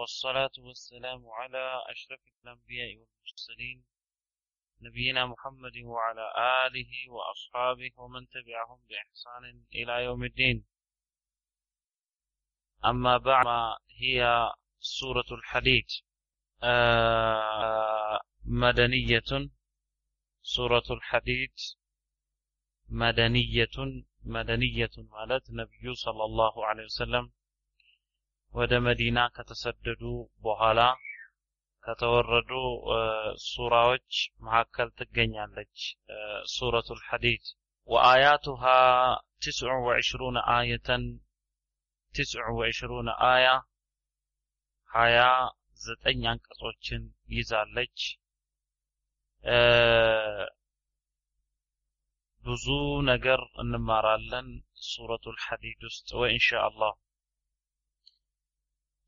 والصلاة والسلام على أشرف الأنبياء والمرسلين نبينا محمد وعلى آله وأصحابه ومن تبعهم بإحسان إلى يوم الدين. أما بعد هي سورة الحديد؟ آه، مدنية سورة الحديد. مدنية مدنية مالت نبي صلى الله عليه وسلم. ወደ መዲና ከተሰደዱ በኋላ ከተወረዱ ሱራዎች መካከል ትገኛለች ሱረቱል ሐዲድ ወአያቱሃ 29 አየተን 29 አያ ሀያ ዘጠኝ አንቀጾችን ይዛለች ብዙ ነገር እንማራለን ሱረቱል ሐዲድ ውስጥ ወኢንሻ አላህ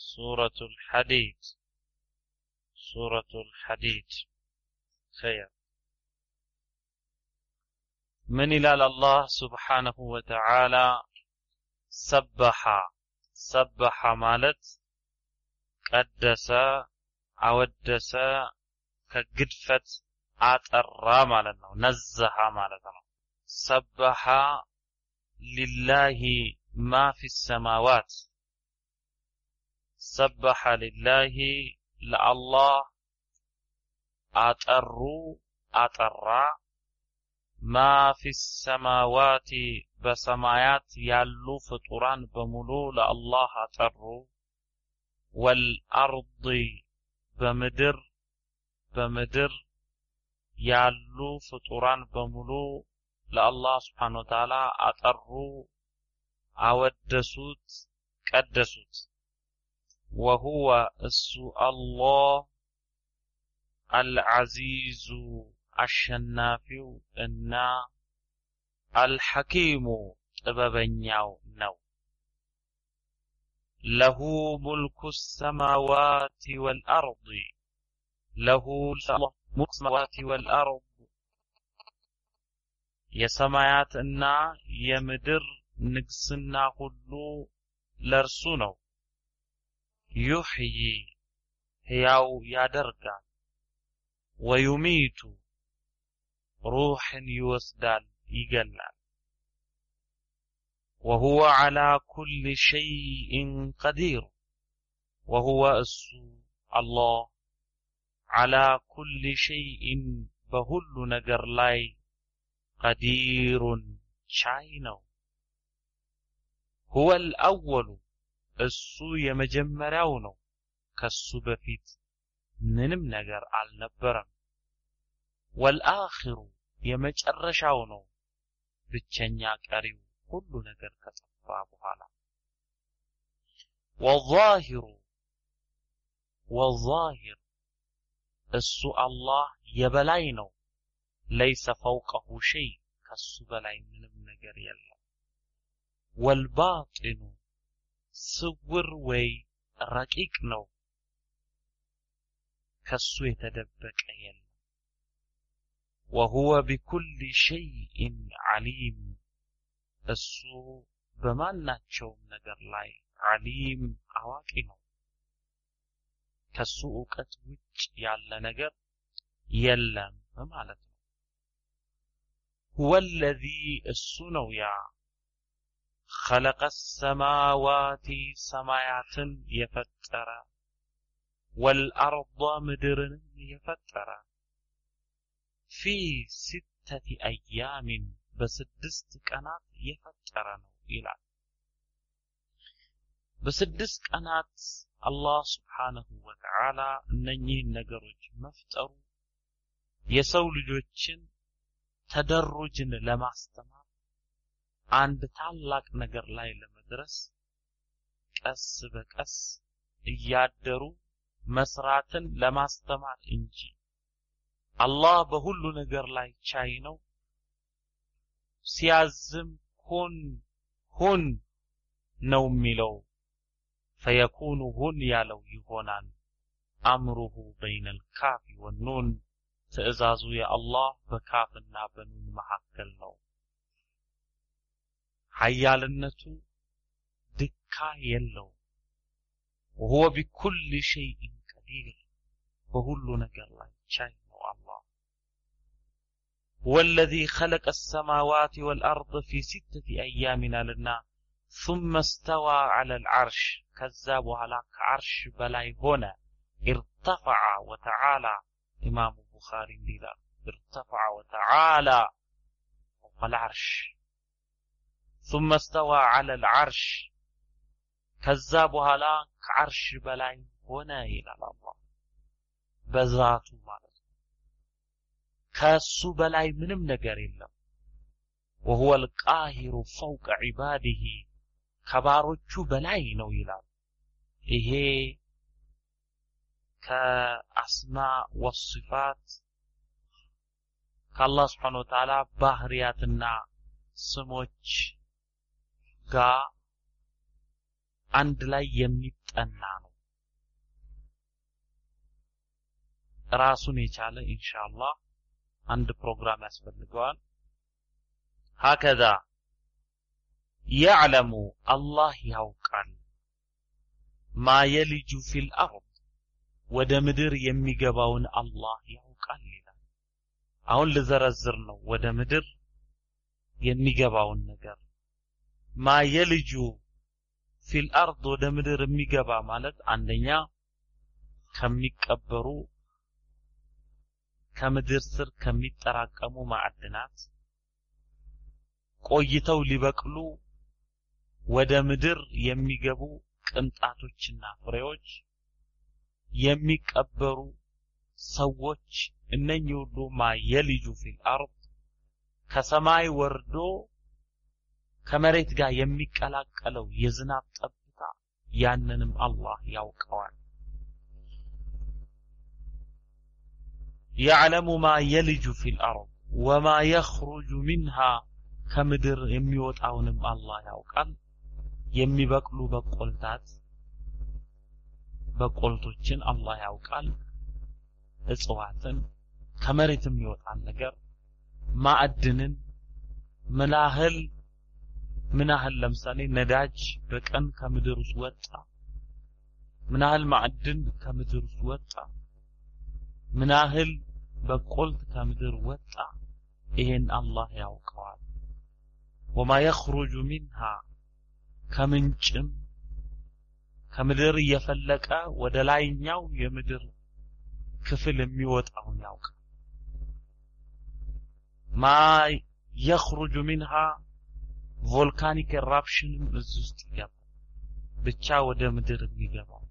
سورة الحديد سورة الحديد خير من إلى الله سبحانه وتعالى سبح سبح مالت قدس أودس كقدفة አጠራ ማለት ነው ነዘሃ ማለት ነው ሰበሐ ሊላሂ ማ ፊ ሰማዋት ሰበሐ ሊላሂ ለአላህ አጠሩ አጠራ ማ ፊ ሰማዋቲ በሰማያት ያሉ ፍጡራን በሙሉ ለአላህ አጠሩ ወልአርድ በምድር በምድር ያሉ ፍጡራን በሙሉ ለአላህ ስብሓን ወተዓላ አጠሩ አወደሱት ቀደሱት ወሁወ እሱ አላህ አልዓዚዙ አሸናፊው እና አልሐኪሙ ጥበበኛው ነው ለሁ ሙልኩ ሰማዋት ወልአርድ ለሁ ሙልክ ሰማዋት ወልአርድ የሰማያት እና የምድር ንግስና ሁሉ ለርሱ ነው يحيي هياو يادرقا ويميت روح يوسدال يقلال وهو على كل شيء قدير وهو السوء الله على كل شيء بهل نقرلاي قدير شاينو هو الأول እሱ የመጀመሪያው ነው ከሱ በፊት ምንም ነገር አልነበረም والآخر የመጨረሻው ነው ብቸኛ ቀሪው ሁሉ ነገር ከጠፋ በኋላ والظاهر والظاهر እሱ አላህ የበላይ ነው ليس فوقه شيء ከሱ በላይ ምንም ነገር የለም ወልባጢኑ ስውር ወይ ረቂቅ ነው ከሱ የተደበቀ የለም ወሁወ ቢኩል ሸይእን ዓሊም እሱ በማናቸውም ነገር ላይ ዓሊም አዋቂ ነው ከሱ እውቀት ውጭ ያለ ነገር የለም ማለት ነው هو الذي السنو يا خلق السماوات سمايات يفتر والأرض مدرن يفتر في ستة أيام بسدست قنات يفتر إلى በስድስት ቀናት አላህ ስብሓነሁ ወተዓላ እነኚህን ነገሮች መፍጠሩ የሰው ልጆችን ተደሩጅን ለማስተማር አንድ ታላቅ ነገር ላይ ለመድረስ ቀስ በቀስ እያደሩ መስራትን ለማስተማር እንጂ አላህ በሁሉ ነገር ላይ ቻይ ነው። ሲያዝም ሁን ሁን ነው የሚለው። ፈየኩኑ ሁን ያለው ይሆናል። አምሩሁ በይነል ካፊ ወኑን ትዕዛዙ የአላህ በካፍና በኑን መካከል ነው። ሀያልነቱ ድካ የለው። ወሁወ ቢኩል ሸይኢን ቀዲር በሁሉ ነገር ላይ ቻይ ነው አላህ። ወለዚ ኸለቀ ሰማዋት ወልአርድ ፊ ሲተቲ አያሚን አልና ثم استوى على العرش ከዛ በኋላ ከአርሽ በላይ ሆነ ارتفع وتعالى ኢማሙ ቡኻሪ እንዲህ ይላል ارتفع وتعالى فوق العرش ثم استوى على العرش ከዛ በኋላ ከአርሽ በላይ ሆነ ይላል አላህ በዛቱ ማለት ነው ከሱ በላይ ምንም ነገር የለም وهو القاهر فوق عباده ከባሮቹ በላይ ነው ይላል ይሄ ከአስማ ወስፋት ከአላህ ስብሓን ወተዓላ ባህርያትና ስሞች ጋር አንድ ላይ የሚጠና ነው። ራሱን የቻለ ኢንሻአላህ አንድ ፕሮግራም ያስፈልገዋል። هكذا يعلم አላህ ያውቃል። ما يلج في الأرض ወደ ምድር የሚገባውን አላህ ያውቃል ይላል። አሁን ልዘረዝር ነው። ወደ ምድር የሚገባውን ነገር ما يلج في الأرض ወደ ምድር የሚገባ ማለት አንደኛ ከሚቀበሩ ከምድር ስር ከሚጠራቀሙ ማዕድናት ቆይተው ሊበቅሉ ወደ ምድር የሚገቡ ቅንጣቶችና ፍሬዎች የሚቀበሩ ሰዎች። እነኚህ ሁሉ ማ የልጁ ፊል አርድ ከሰማይ ወርዶ ከመሬት ጋር የሚቀላቀለው የዝናብ ጠብታ ያንንም አላህ ያውቀዋል። ያዕለሙ ማ የልጁ ፊል አርድ ወማ የኽሩጁ ሚንሃ ከምድር የሚወጣውንም አላህ ያውቃል። የሚበቅሉ በቆልታት በቆልቶችን አላህ ያውቃል። እጽዋትን ከመሬት የሚወጣን ነገር ማዕድንን ምናህል ምን ያህል ለምሳሌ ነዳጅ በቀን ከምድር ውስጥ ወጣ ምን ያህል ማዕድን ከምድር ውስጥ ወጣ ምን ያህል በቆልት ከምድር ወጣ ይሄን አላህ ያውቀዋል ወማ የኽሩጁ ሚንሃ ከምንጭም ከምድር እየፈለቀ ወደ ላይኛው የምድር ክፍል የሚወጣውን ያውቃል ማ የኽሩጁ ሚንሃ ቮልካኒክ ኤራፕሽንም እዚህ ውስጥ ይገባል። ብቻ ወደ ምድር የሚገባው።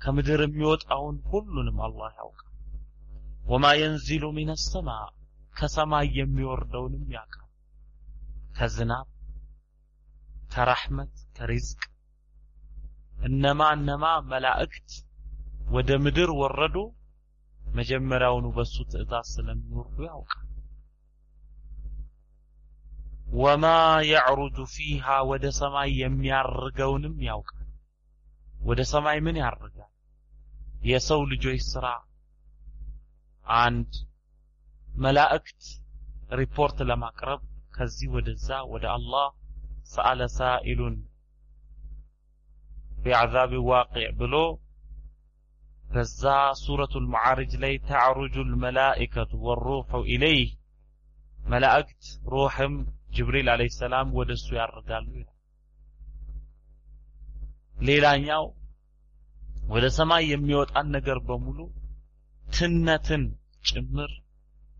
ከምድር የሚወጣውን ሁሉንም አላህ ያውቃል። ወማ የንዚሉ ሚነ ሰማ ከሰማይ የሚወርደውንም ያውቃል። ከዝናብ ከራህመት ከሪዝቅ እነማ እነማ መላእክት ወደ ምድር ወረዱ መጀመሪያውኑ በሱ ትእዛዝ ስለሚወርዱ ያውቃል ወማ ያዕሩጁ ፊሃ ወደ ሰማይ የሚያርገውንም ያውቃል ወደ ሰማይ ምን ያርጋል የሰው ልጆች ስራ አንድ መላእክት ሪፖርት ለማቅረብ ከዚህ ወደዛ ወደ አላህ ሰአለ ሳኢሉን ቢዐዛብ ዋቂዕ ብሎ በዛ ሱረቱል መዓሪጅ ላይ ተዕሩጁ ልመላኢከቱ ወሩሑ ኢለይህ መላእክት ሩሕም ጅብሪል አለይሂ ሰላም ወደ ያርጋሉ ይላል። ሌላኛው ወደ ሰማይ የሚወጣን ነገር በሙሉ ትነትን ጭምር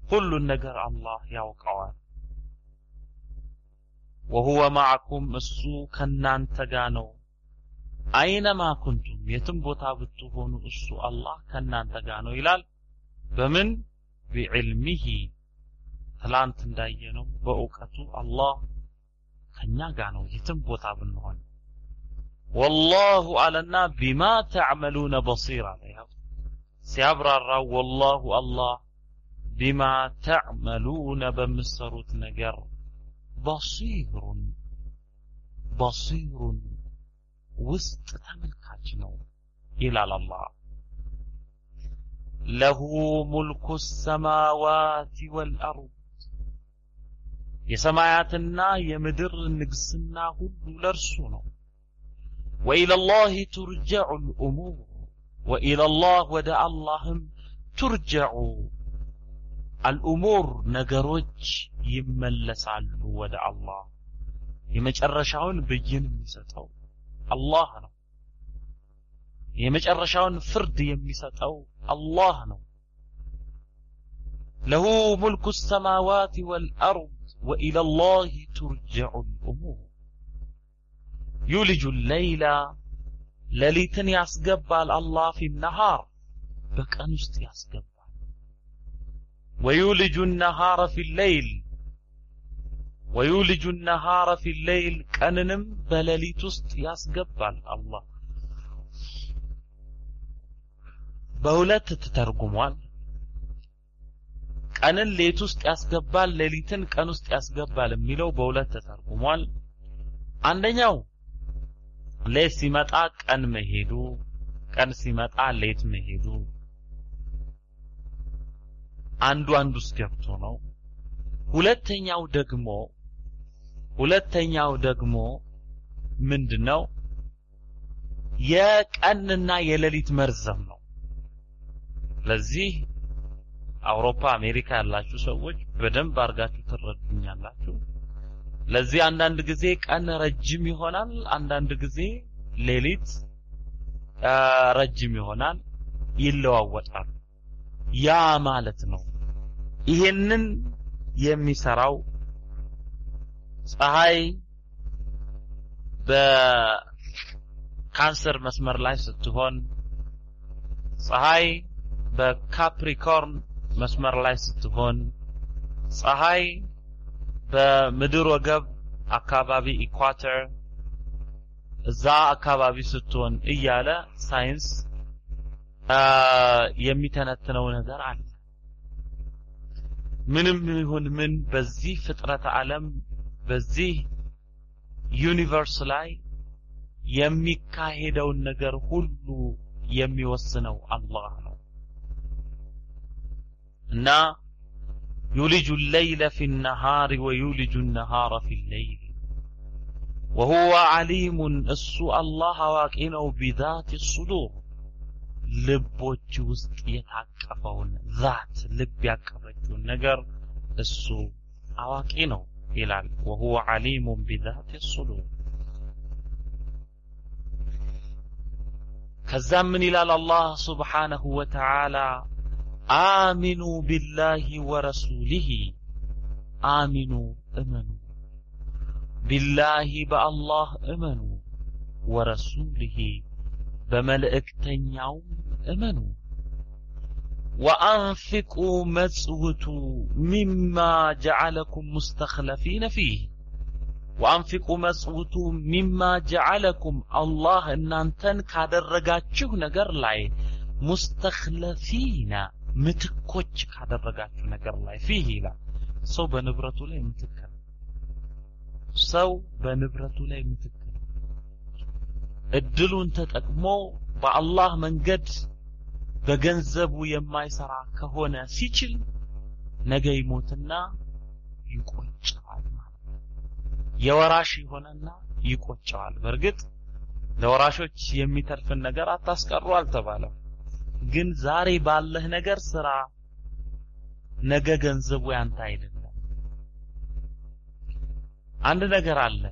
ሁሉን ነገር አላህ ያውቀዋል። ወሁወ ማዕኩም እሱ ከናንተ ጋ ነው። አይነማ ኩንቱም? የትም ቦታ ብትሆኑ እሱ አላህ ከናንተ ጋ ነው ይላል። በምን? ቢዕልሚሂ ትላንት እንዳየነው በእውቀቱ አላህ ከኛ ጋ ነው የትም ቦታ ብንሆን ወላሁ አለና ቢማ ተዕመሉነ በሲር አለ ያው ሲያብራራው ወላሁ አላህ ቢማ ተዕመሉነ በምሰሩት ነገር በሲሩን በሲሩን ውስጥ ተመልካች ነው ይላል አላህ ለሁ ሙልኩ ሰማዋት ወልአርድ የሰማያትና የምድር ንግስና ሁሉ ለእርሱ ነው ወኢለላህ ቱርጀዑ ልእሙር ወኢለላህ ወደ አላህም ቱርጀዑ አልኡሙር ነገሮች ይመለሳሉ ወደ አላህ የመጨረሻውን ብይን የሚሰጠው አላህ ነው የመጨረሻውን ፍርድ የሚሰጠው አላህ ነው ለሁ ሙልኩ ሰማዋት ወልአርድ وإلى الله ترجع الأمور. يولج الليل لليتن يسقب الله في النهار بك أنست يسقب ويولج النهار في الليل ويولج النهار في الليل ቀንንም በሌሊት ውስጥ አለ አላህ። በሁለት ተተርጉሟል። ቀንን ሌት ውስጥ ያስገባል ሌሊትን ቀን ውስጥ ያስገባል የሚለው በሁለት ተተርጉሟል። አንደኛው ሌት ሲመጣ ቀን መሄዱ ቀን ሲመጣ ሌት መሄዱ። አንዱ አንዱ ውስጥ ገብቶ ነው። ሁለተኛው ደግሞ ሁለተኛው ደግሞ ምንድነው? የቀንና የሌሊት መርዘም ነው። ለዚህ አውሮፓ አሜሪካ ያላችሁ ሰዎች በደንብ አድርጋችሁ ትረዱኛላችሁ። ለዚህ አንዳንድ ጊዜ ቀን ረጅም ይሆናል አንዳንድ ጊዜ ሌሊት ረጅም ይሆናል ይለዋወጣል። ያ ማለት ነው ይሄንን የሚሰራው ፀሐይ በካንሰር መስመር ላይ ስትሆን ፀሐይ በ Capricorn መስመር ላይ ስትሆን ፀሐይ በምድር ወገብ አካባቢ equator እዛ አካባቢ ስትሆን እያለ ሳይንስ የሚተነትነው ነገር አለ። ምንም ይሁን ምን በዚህ ፍጥረተ ዓለም በዚህ universe ላይ የሚካሄደውን ነገር ሁሉ የሚወስነው አላህ ነው እና يولج الليل في النهار ويولج النهار في الليل وهو عليم السوء الله واقينو بذات الصدور ልቦች ውስጥ የታቀፈውን ዛት ልብ ያቀፈችውን ነገር እሱ አዋቂ ነው ይላል وهو عليم بذات الصدور ከዛም ምን ይላል አላህ ስብሓነሁ ወተዓላ آمنوا بالله ورسوله. آمنوا آمنوا. بالله بألله آمنوا. ورسوله بملئكتنياو آمنوا. وأنفقوا مزوتوا مما جعلكم مستخلفين فيه. وأنفقوا مزوتوا مما جعلكم الله ان انتن كادرغاچو نجر لأي مستخلفين. ምትኮች ካደረጋችሁ ነገር ላይ ፊህ ይላል። ሰው በንብረቱ ላይ ምትክ ሰው በንብረቱ ላይ ምትክ እድሉን ተጠቅሞ በአላህ መንገድ በገንዘቡ የማይሰራ ከሆነ ሲችል ነገ ይሞትና ይቆጨዋል የወራሽ ይሆነና ይቆጨዋል። በእርግጥ ለወራሾች የሚተርፍን ነገር አታስቀሩ አልተባለም ግን ዛሬ ባለህ ነገር ስራ ነገ ገንዘቡ ያንተ አይደለም። አንድ ነገር አለ።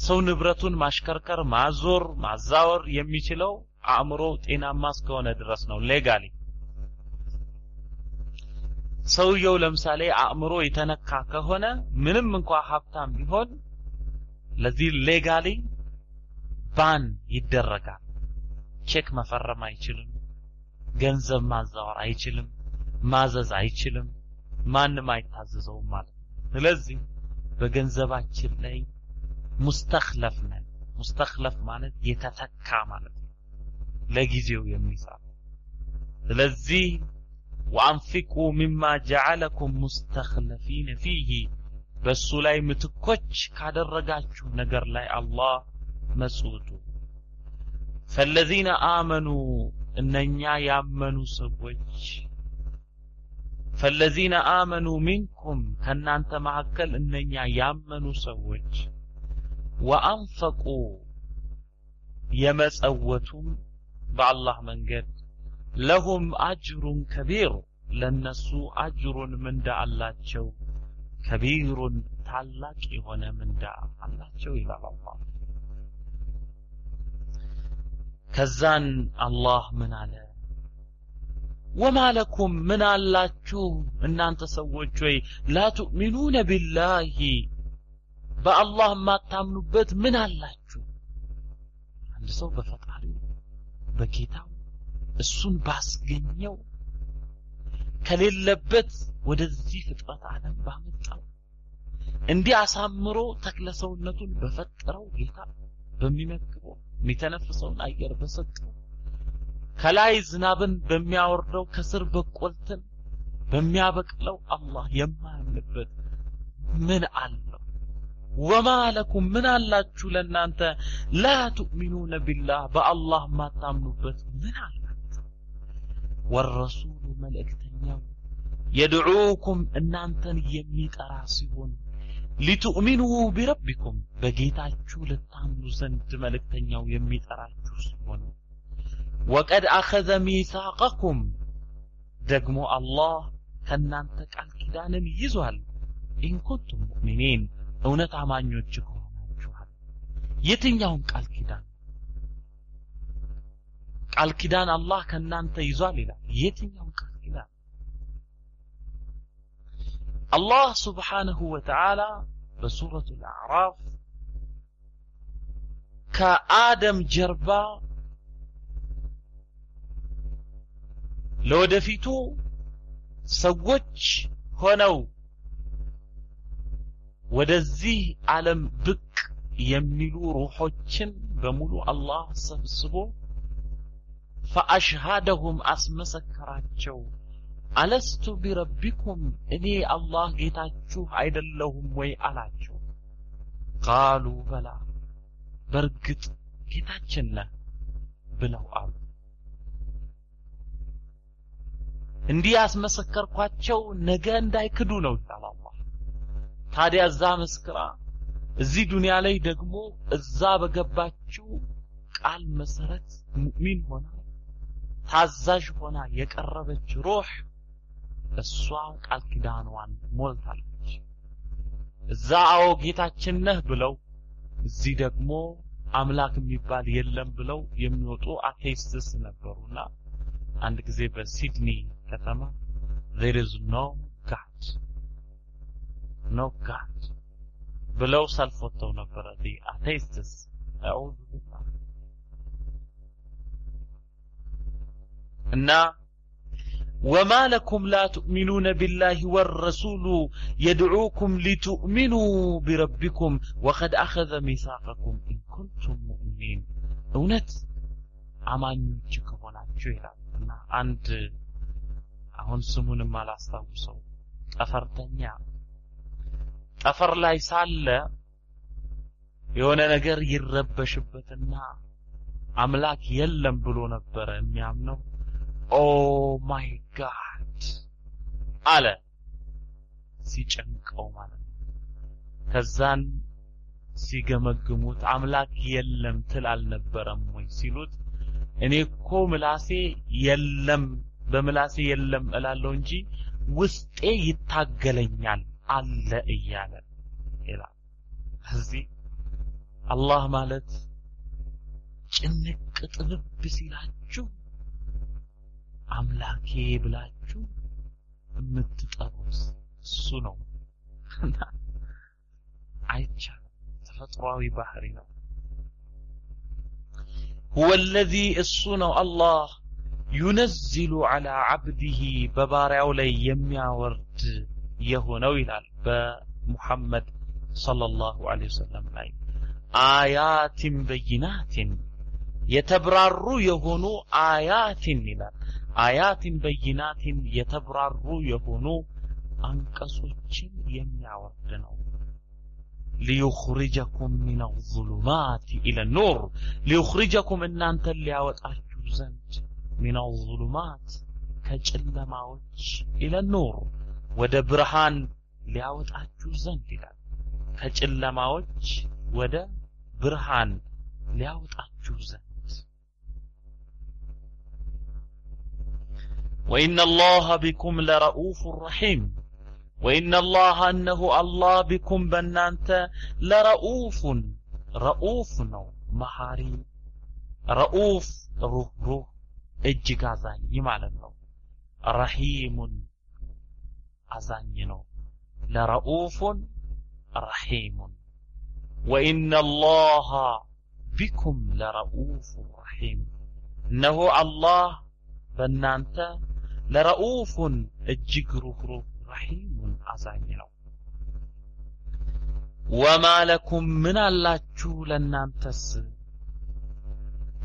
ሰው ንብረቱን ማሽከርከር ማዞር ማዛወር የሚችለው አእምሮ ጤናማ እስከሆነ ድረስ ነው legally። ሰውየው ለምሳሌ አእምሮ የተነካ ከሆነ ምንም እንኳ ሀብታም ቢሆን ለዚህ legally ban ይደረጋል። ቼክ መፈረም አይችልም ገንዘብ ማዛወር አይችልም ማዘዝ አይችልም ማንም አይታዘዘውም ማለት ነው ስለዚህ በገንዘባችን ላይ ሙስተክለፍ ነን ሙስተክለፍ ማለት የተተካ ማለት ነው ለጊዜው የሚሰራ ስለዚህ ወአንፊቁ ሚማ ጀዓለኩም ሙስተክለፊነ ፊህ በሱ ላይ ምትኮች ካደረጋችሁ ነገር ላይ አላህ መጽውቱ ፈለዚነ አመኑ እነኛ ያመኑ ሰዎች ፈለዚነ አመኑ ሚንኩም ከእናንተ መካከል እነኛ ያመኑ ሰዎች ወአንፈቁ የመጸወቱም በአላህ መንገድ ለሁም አጅሩን ከቢር ለነሱ አጅሩን ምንዳ አላቸው ከቢሩን ታላቅ የሆነ ምንዳ አላቸው ይላል አላህ ከዛን አላህ ምን አለ ወማ ለኩም ምን አላችሁ እናንተ ሰዎች ወይ ላ ቱእሚኑነ ቢላሂ በአላህ የማታምኑበት ምን አላችሁ አንድ ሰው በፈጣሪው በጌታው እሱን ባስገኘው ከሌለበት ወደዚህ ፍጥረት ዓለም ባመጣው እንዲህ አሳምሮ ተክለ ሰውነቱን በፈጠረው ጌታ በሚመግበው የሚተነፍሰውን አየር በሰጠው ከላይ ዝናብን በሚያወርደው ከስር በቆልትን በሚያበቅለው አላህ የማያምንበት ምን አለው? ወማ ለኩም ምን አላችሁ ለእናንተ? ላ ቱእሚኑነ ቢላህ በአላህ ማታምኑበት ምን አላችሁ? ወረሱሉ መልእክተኛው የድዑኩም እናንተን የሚጠራ ሲሆን ሊቱእሚኑ ቢረቢኩም በጌታችሁ ልታምኑ ዘንድ መልእክተኛው የሚጠራችሁ ሲሆን ወቀድ አኸዘ ሚሳቀኩም ደግሞ አላህ ከእናንተ ቃል ኪዳንን ይዟል ኢንኩንቱም ሙእሚኒን እውነት አማኞች ከሆናችኋል የትኛውን ቃል ኪዳን ቃል ኪዳን አላህ ከእናንተ ይዟል ይላል የትኛውን ቃል ኪዳን አላህ ስብሓንሁ ወተዓላ በሱረቱ ልአዕራፍ ከአደም ጀርባ ለወደፊቱ ሰዎች ሆነው ወደዚህ ዓለም ብቅ የሚሉ ሩሖችን በሙሉ አላህ ሰብስቦ ፈአሽሃደሁም አስመሰከራቸው አለስቱ ቢረቢኩም? እኔ አላህ ጌታችሁ አይደለሁም ወይ አላቸው። ቃሉ በላ በእርግጥ ጌታችን ነህ ብለው አሉ። እንዲህ ያስመሰከርኳቸው ነገ እንዳይክዱ ነው ይላል አላህ። ታዲያ እዛ መስክራ እዚህ ዱንያ ላይ ደግሞ እዛ በገባችው ቃል መሰረት ሙእሚን ሆና ታዛዥ ሆና የቀረበች ሩህ እሷ ቃል ኪዳኗን ሞልታለች። እዛ አዎ ጌታችን ነህ ብለው እዚህ ደግሞ አምላክ የሚባል የለም ብለው የሚወጡ አቴይስትስ ነበሩና አንድ ጊዜ በሲድኒ ከተማ there is no God no God ብለው ሰልፍ ወጥተው ነበረ። The atheists አዑዙ እና وما لكم لا تؤمنون بالله والرسول يدعوكم لتؤمنوا بربكم وقد أخذ ميثاقكم إن كنتم مؤمنين እውነት አማኞች ከሆናችሁ ይላል እና አንድ አሁን ስሙንም አላስታውሰው ጠፈርተኛ ጠፈር ላይ ሳለ የሆነ ነገር ይረበሽበትና አምላክ የለም ብሎ ነበረ የሚያምነው oh my God አለ ሲጨንቀው ማለት ነው። ከዛን ሲገመግሙት አምላክ የለም ትል አልነበረም ወይ ሲሉት እኔ እኮ ምላሴ የለም በምላሴ የለም እላለሁ እንጂ ውስጤ ይታገለኛል አለ እያለ ይላል። እዚህ አላህ ማለት ጭንቅ ጥብብ ሲላችሁ አምላኬ ብላችሁ የምትጠሩት እሱ ነው። አይቻልም። ተፈጥሯዊ ባህሪ ነው። هو الذي السنة الله ينزل على عبده ببارعو لي يميع ورد يهونو إلى محمد صلى الله عليه وسلم لي آيات بينات يتبرر يهونو آيات إلى አያትን በይናትን የተብራሩ የሆኑ አንቀጾችን የሚያወርድ ነው። ሊዩኽሪጀኩም ሚነ ዙሉማት ኢለ ኑር ሊዩኽሪጀኩም እናንተን ሊያወጣችሁ ዘንድ ሚነ ዙሉማት ከጨለማዎች ኢለ ኑር ወደ ብርሃን ሊያወጣችሁ ዘንድ ይላል። ከጨለማዎች ወደ ብርሃን ሊያወጣችሁ ዘንድ ወኢነ አላህ ቢኩም ለረኡፍ ረሒም ወኢነ አላህ እነሆ አላህ ቢኩም በእናንተ ለረኡፉን ረኡፍ ነው መሐሪ ረኡፍ ሩህሩህ እጅግ አዛኝ ማለት ነው ረሒሙን አዛኝ ነው ለረኡፉን ረሒሙን ወኢነ አላህ ቢኩም ለረኡፍ ረሒም እነሆ አላህ በእናንተ ለረኡፉን እጅግ ሩህሩህ ረሒሙን አዛኝ ነው። ወማ ለኩም ምን አላችሁ ለእናንተስ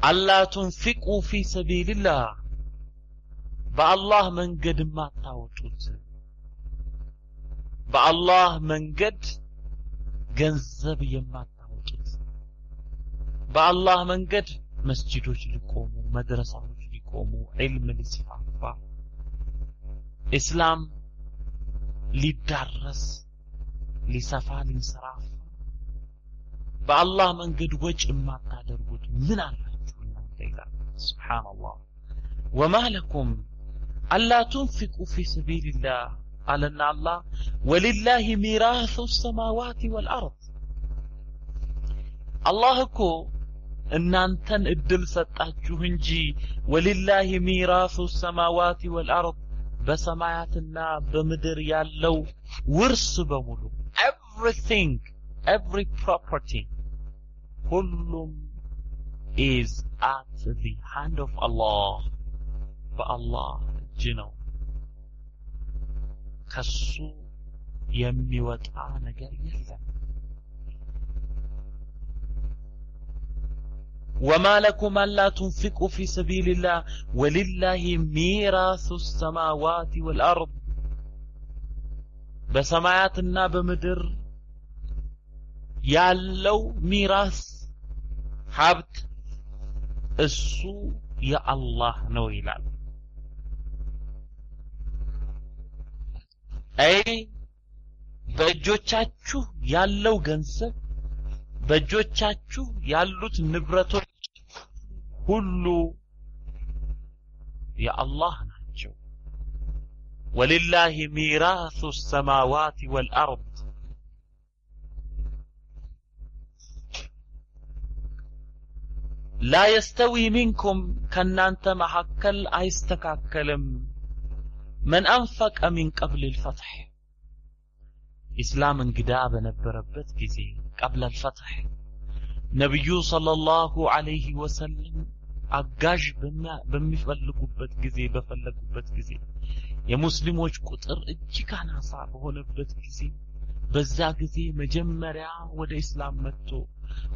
አላ ቱንፊቁ ፊ ሰቢልላህ በአላህ መንገድ የማታወጡት በአላህ መንገድ ገንዘብ የማታወጡት በአላህ መንገድ መስጂዶች ሊቆሙ መድረሳዎች ሊቆሙ ዒልም ሊስፋፋ ኢስላም ሊዳረስ ሊሰፋ ሊንሰራፋ በአላህ መንገድ ወጭ የማታደርጉት ምን አላችሁ እናንተ ይላል ስብሓንላህ ወማ ለኩም አላ ቱንፊቁ ፊ ሰቢልላህ አለና አላህ ወሊላህ ሚራሱ ሰማዋት ወልአርድ አላህ እኮ እናንተን እድል ሰጣችሁ እንጂ ወሊላህ ሚራሱ ሰማዋት ወልአርድ በሰማያትና በምድር ያለው ውርስ በሙሉ ኤቭሪቲንግ ኤቭሪ ፕሮፐርቲ ሁሉም ኢዝ አት ዚ ሃንድ ኦፍ አላህ በአላህ እጅ ነው። ከሱ የሚወጣ ነገር የለም። وما لكم ألا تنفقوا في سبيل الله ولله ميراث السماوات والأرض بسماياتنا بمدر ያለው ሚራስ ሀብት እሱ የአላህ ነው ይላል። አይ በእጆቻችሁ ያለው ገንዘብ በእጆቻችሁ ያሉት ንብረቶች ሁሉ የአላህ ናቸው። ወሊላሂ ሚራሱ ሰማዋት ወልአርድ ላ የስተዊ ሚንኩም ከእናንተ መካከል አይስተካከልም መን አንፈቀ ሚን ቀብል ልፈትሕ ኢስላም እንግዳ በነበረበት ጊዜ ቀብለ ልፈትሕ ነቢዩ ሰለላሁ ዐለይሂ ወሰለም አጋዥ በሚፈልጉበት ጊዜ በፈለጉበት ጊዜ የሙስሊሞች ቁጥር እጅግ አናሳ በሆነበት ጊዜ በዛ ጊዜ መጀመሪያ ወደ ኢስላም መጥቶ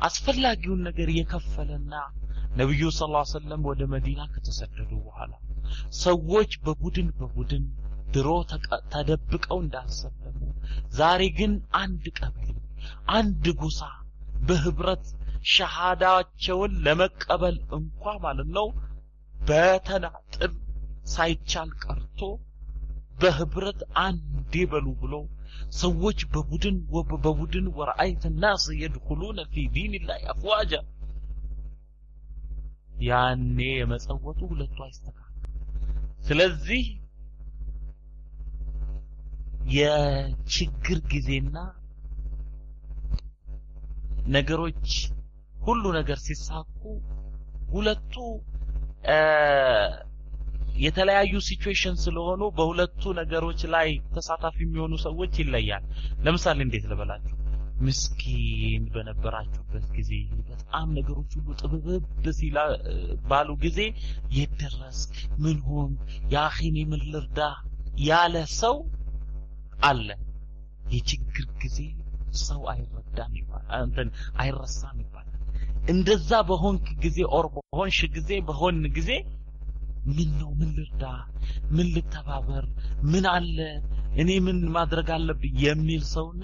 አስፈላጊውን ነገር የከፈለና ነቢዩ ስ ሰለም ወደ መዲና ከተሰደዱ በኋላ ሰዎች በቡድን በቡድን ድሮ ተደብቀው እንዳልሰለሙ ዛሬ ግን አንድ ቀበሌ አንድ ጎሳ በህብረት ሸሃዳቸውን ለመቀበል እንኳ ማለት ነው በተናጥል ሳይቻል ቀርቶ በህብረት አንዴ በሉ ብሎ ሰዎች በቡድን በቡድን ወረአይተ ናስ የድኹሉነ ፊ ዲንላህ አፍዋጃ ያኔ የመጸወቱ ሁለቱ አይስተካከል። ስለዚህ የችግር ጊዜና ነገሮች ሁሉ ነገር ሲሳኩ ሁለቱ የተለያዩ ሲቹዌሽን ስለሆኑ በሁለቱ ነገሮች ላይ ተሳታፊ የሚሆኑ ሰዎች ይለያል። ለምሳሌ እንዴት ልበላችሁ? ምስኪን በነበራችሁበት ጊዜ በጣም ነገሮች ሁሉ ጥብብብ ሲላ ባሉ ጊዜ የት ደረስክ? ምን ሆን? يا أخي እኔ ምን ያለ ሰው አለ። የችግር ጊዜ ሰው አይረዳም ይባላል። እንትን አይረሳም ይባላል። እንደዛ በሆንክ ጊዜ or በሆንሽ ጊዜ በሆን ጊዜ ምን ነው? ምን ልርዳ? ምን ልተባበር? ምን አለ? እኔ ምን ማድረግ አለብኝ? የሚል ሰውና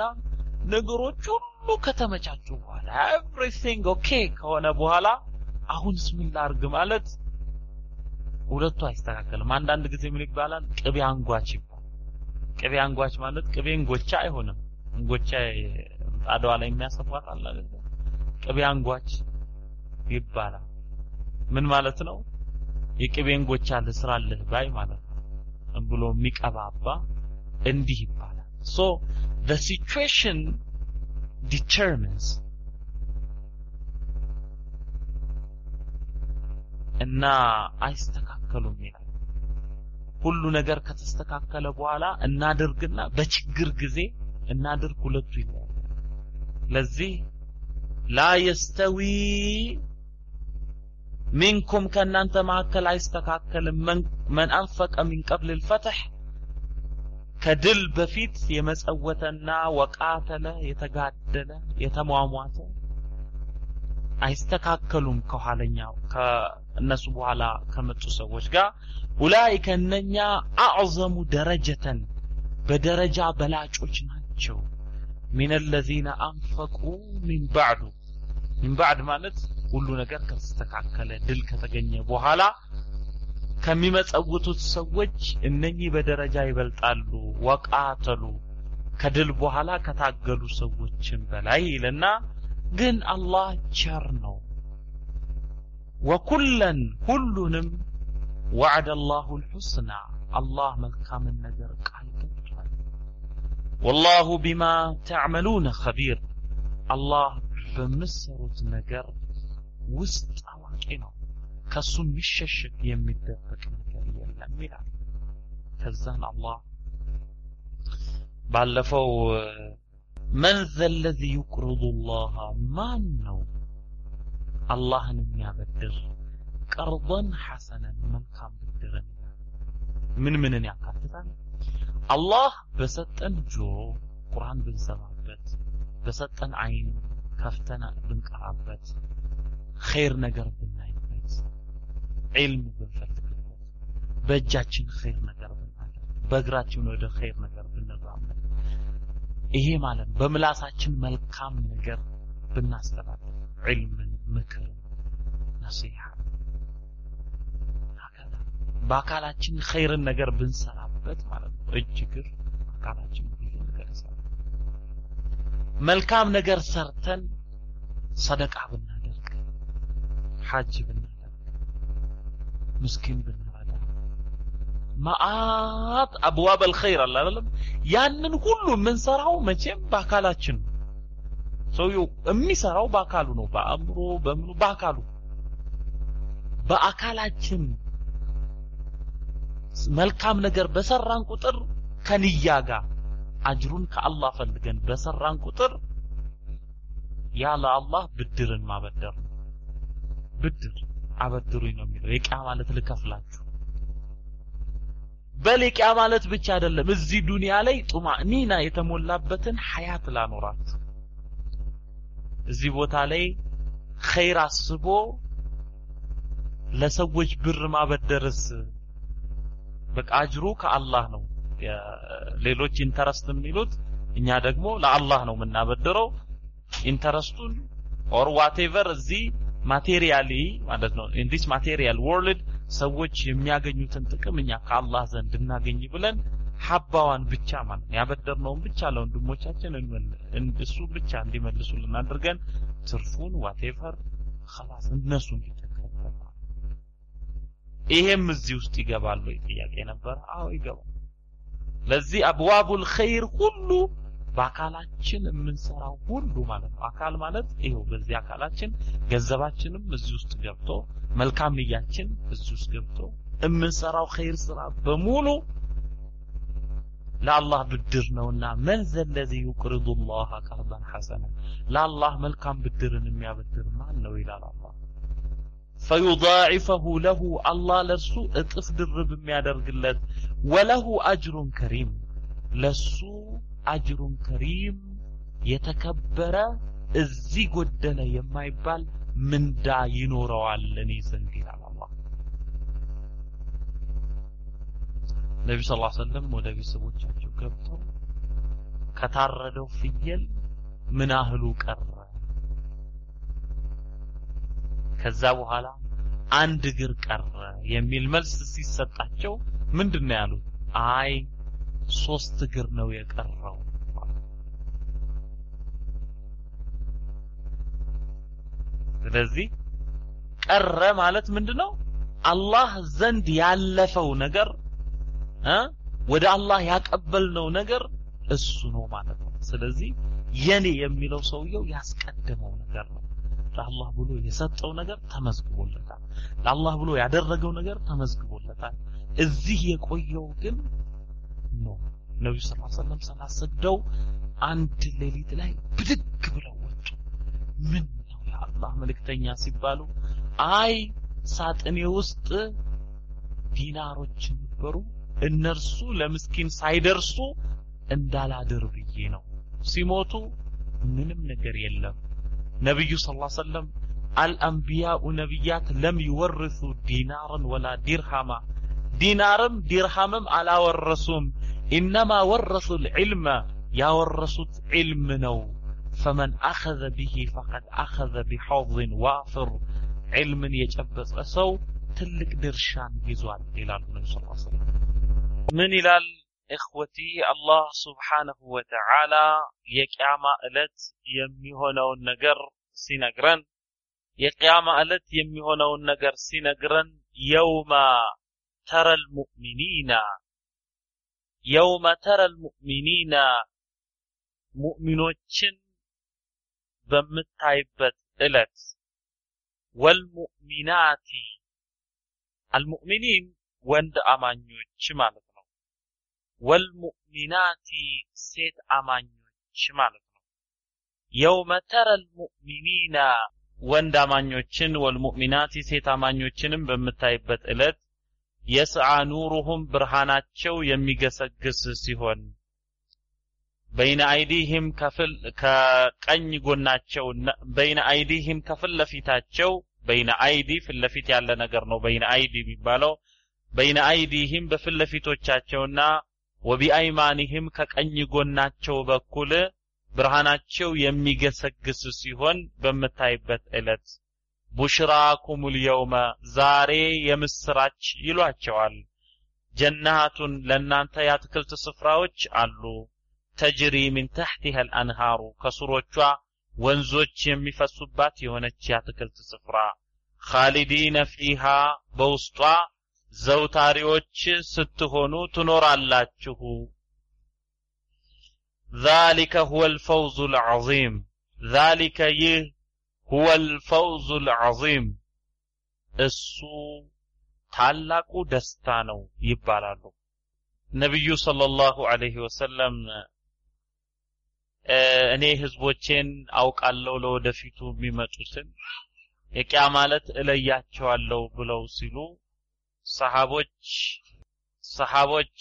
ነገሮች ሁሉ ከተመቻቹ በኋላ everything okay ከሆነ በኋላ አሁንስ ምን ላርግ ማለት ሁለቱ አይስተካከልም። አንዳንድ ጊዜ ምን ይባላል? ቅቤ አንጓች ይባላል። ቅቤ አንጓች ማለት ቅቤ እንጎቻ አይሆንም እንጎቻ ጣዳዋ ላይ የሚያሰፏት አለ አይደል? ቅቤ አንጓች ይባላል። ምን ማለት ነው? የቅቤ እንጎቻ ልስራልህ ባይ ማለት ነው። ብሎ የሚቀባባ እንዲህ ይባላል። so the situation determines እና አይስተካከሉም ይላል። ሁሉ ነገር ከተስተካከለ በኋላ እናድርግና በችግር ጊዜ እናድርግ ሁለቱ ይለያል ለዚህ ላ የስተዊ ሚንኩም ከእናንተ መካከል አይስተካከልም። መን አንፈቀ ሚን ቀብል ልፈትሕ ከድል በፊት የመጸወተና ወቃተለ የተጋደለ የተሟሟተ አይስተካከሉም ከኋለኛው ከእነሱ በኋላ ከመጡ ሰዎች ጋር። ኡላይከ እነኛ አዕዘሙ ደረጀተን በደረጃ በላጮች ናቸው ሚን አለዚነ አንፈቁ ሚን ባዕዱ። ሚን ባዕድ ማለት ሁሉ ነገር ከተስተካከለ ድል ከተገኘ በኋላ ከሚመጸውቱት ሰዎች እነኚህ በደረጃ ይበልጣሉ። ወቃተሉ ከድል በኋላ ከታገሉ ሰዎችን በላይ ይልና ግን አላህ ቸር ነው። ወኩለን ሁሉንም ወዕደ አላሁ ልሑስና አላህ መልካምን ነገር ቃል والله بما تعملون خبير. الله بمسروت نجر وست اوكينا كسون مشش يمدفك نجر يلم كالزان الله. بعلفو من ذا الذي يقرض الله ما نو. الله نم أبدر بدر قرضا حسنا من كان بدر من من يعقد አላህ በሰጠን ጆሮ ቁርአን ብንሰማበት በሰጠን አይን ከፍተን ብንቀራበት ኸይር ነገር ብናይበት ዒልም ብንፈልግበት በእጃችን ኸይር ነገር ብናደርግ በእግራችን ወደ ኸይር ነገር ብንራመድ ይሄ ማለት በምላሳችን መልካም ነገር ብናስተላልፍ ዒልምን ምክርን ነሲሐ በአካላችን ኸይርን ነገር ብንሰራበት ማለት ነው። እጅ እግር አካላችን ብዙ ነገር ይሰራል መልካም ነገር ሰርተን ሰደቃ ብናደርግ ሐጅ ብናደርግ ምስኪን ብንረዳ ማአት አብዋብ አልኸይር አለ አይደለም? ያንን ሁሉ የምንሰራው መቼም በአካላችን ነው። ሰውየው የሚሰራው በአካሉ ነው። በአእምሮ በምኑ በአካሉ። በአካላችን መልካም ነገር በሰራን ቁጥር ከንያ ጋር አጅሩን ከአላህ ፈልገን በሰራን ቁጥር ያ ለአላህ ብድርን ማበደር። ነው ብድር አበድሩኝ ነው የሚለው። የቂያ ማለት ልከፍላችሁ። በል የቂያ ማለት ብቻ አይደለም። እዚህ ዱንያ ላይ ጡማኒና የተሞላበትን ሐያት ላኖራት። እዚህ ቦታ ላይ ኸይር አስቦ ለሰዎች ብር ማበደርስ በቃ አጅሩ ከአላህ ነው። ሌሎች interest የሚሉት እኛ ደግሞ ለአላህ ነው የምናበድረው። interest ኡን or whatever እዚህ materially ማለት ነው። in material world ሰዎች የሚያገኙትን ጥቅም እኛ ከአላህ ዘንድ እናገኝ ብለን ሀባዋን ብቻ ማለት ነው። ያበደርነውን ብቻ ለወንድሞቻችን እሱ ብቻ እንዲመልሱልን አድርገን ትርፉን whatever else እነሱ እንዲ ይሄም እዚህ ውስጥ ይገባሉ ጥያቄ ነበር። አዎ ይገባል። ለዚህ أبواب الخير ሁሉ በአካላችን የምንሰራው ሁሉ ማለት ነው። አካል ማለት ይሄው በዚህ አካላችን ገንዘባችንም እዚህ ውስጥ ገብቶ መልካም ንያችን እዚህ ውስጥ ገብቶ የምንሰራው ኸይር ስራ በሙሉ ለአላህ ብድር ነውና من ذا الذي يقرض الله قرضا حسنا ለአላህ መልካም ብድርን የሚያበድር ማን ነው ይላል አላህ ፈዩዳዒፈሁ ለሁ አላህ ለእርሱ እጥፍ ድርብ የሚያደርግለት ወለሁ አጅሩን ከሪም ለሱ አጅሩን ከሪም የተከበረ እዚህ ጎደለ የማይባል ምንዳ ይኖረዋል እኔ ዘንድ ይላል አላህ። ነቢዩ ስ ሰለም ወደ ቤተሰቦቻቸው ገብተው ከታረደው ፍየል ምን ያህሉ ቀረ? ከዛ በኋላ አንድ እግር ቀረ የሚል መልስ ሲሰጣቸው ምንድን ነው ያሉት? አይ ሶስት እግር ነው የቀረው። ስለዚህ ቀረ ማለት ምንድነው? አላህ ዘንድ ያለፈው ነገር እ ወደ አላህ ያቀበልነው ነገር እሱ ነው ማለት ነው። ስለዚህ የኔ የሚለው ሰውየው ያስቀደመው ነገር ነው። ለአላህ ብሎ የሰጠው ነገር ተመዝግቦለታል። ለአላህ ብሎ ያደረገው ነገር ተመዝግቦለታል። እዚህ የቆየው ግን ነው። ሰለላሁ ዐለይሂ ወሰለም ሰላሰግደው አንድ ሌሊት ላይ ብድግ ብለው ወጡ። ምን ነው የአላህ መልእክተኛ ሲባሉ አይ ሳጥኔ ውስጥ ዲናሮች ነበሩ፣ እነርሱ ለምስኪን ሳይደርሱ እንዳላድር ብዬ ነው። ሲሞቱ ምንም ነገር የለም። نبي صلى الله عليه وسلم الأنبياء نبيات لم يورثوا دينارا ولا درهما. دينارم درهما على ورسوم إنما ورثوا العلم. يا ورثت علم نو. فمن أخذ به فقد أخذ بحظ وافر. علم يجبس أسو. تلك درشان جزوان إلى النبي صلى الله عليه وسلم. من إلى እኽወቲ አላህ ስብሓነሁ ወተዓላ የቅያማ ዕለት የሚሆነውን ነገር ሲነግረን የቅያማ ዕለት የሚሆነውን ነገር ሲነግረን የውመ ተረል ሙእሚኒና የውመ ተረል ሙእሚኒና ሙእሚኖችን በምታይበት ዕለት ወልሙእሚናቲ አልሙእሚኒን ወንድ አማኞች ማለት ነው። ወልሙእሚናቲ ሴት አማኞች ማለት ነው። የውመ ተረል ሙእሚኒና ወንድ አማኞችን ወልሙእሚናቲ ሴት አማኞችንም በምታይበት ዕለት يسعى نورهم ብርሃናቸው የሚገሰግስ ሲሆን بين أيديهم ከፍል ከቀኝ ጎናቸው بين أيديهم ከፊት ለፊታቸው بين أيدي ፊት ለፊት ያለ ነገር ነው። بين أيدي የሚባለው بين أيديهم በፊት ለፊቶቻቸውና وبأيمانهم ከቀኝ ጎናቸው በኩል ብርሃናቸው የሚገሰግስ ሲሆን በምታይበት ዕለት ቡሽራኩሙል የውመ ዛሬ የምስራች ይሏቸዋል። ጀናቱን ለእናንተ የአትክልት ስፍራዎች አሉ። ተጅሪ ሚን ተሕቲሃ አልአንሃሩ ከስሮቿ ወንዞች የሚፈሱባት የሆነች የአትክልት ስፍራ ኻሊዲነ ፊሃ በውስጧ ዘውታሪዎች ስትሆኑ ትኖራላችሁ። ذلك هو الفوز العظيم ذلك ይህ هو الفوز العظيم እሱ ታላቁ ደስታ ነው ይባላሉ። ነቢዩ ሰለላሁ ዐለይሂ ወሰለም እኔ ህዝቦቼን አውቃለሁ ለወደፊቱ የሚመጡትን የቂያ ማለት እለያቸዋለሁ ብለው ሲሉ ሰሃቦች ሰሃቦች